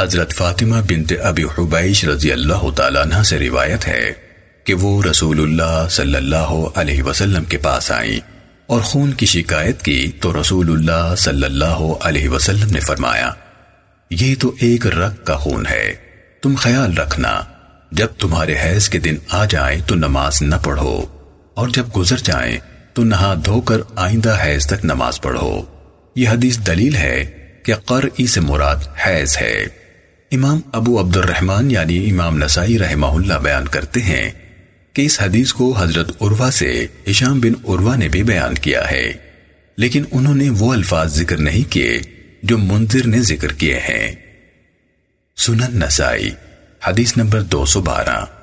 حضرت فاطمہ بنت ابی حبیش رضی اللہ تعالیٰ عنہ سے روایت ہے کہ وہ رسول اللہ صلی اللہ علیہ وسلم کے پاس آئیں اور خون کی شکایت کی تو رسول اللہ صلی اللہ علیہ وسلم نے فرمایا، یہ تو ایک رگ کا خون ہے، تم خیال رکھنا، جب تمہارے حیض کے دن آ جائیں تو نماز نہ پڑھو، اور جب گزر جائیں تو نہا دھو کر آئندہ حیض تک نماز پڑھو۔ یہ حدیث دلیل ہے کہ قرعی سے مراد حیض ہے۔ امام ابو عبد الرحمن یعنی امام نسائی رحمہ اللہ بیان کرتے ہیں کہ اس حدیث کو حضرت عروا سے ہشام بن عروا نے بھی بیان کیا ہے۔ لیکن انہوں نے وہ الفاظ ذکر نہیں کیے جو منظر نے ذکر کیے ہیں۔ سنن نسائی، حدیث نمبر دو سو بارہ۔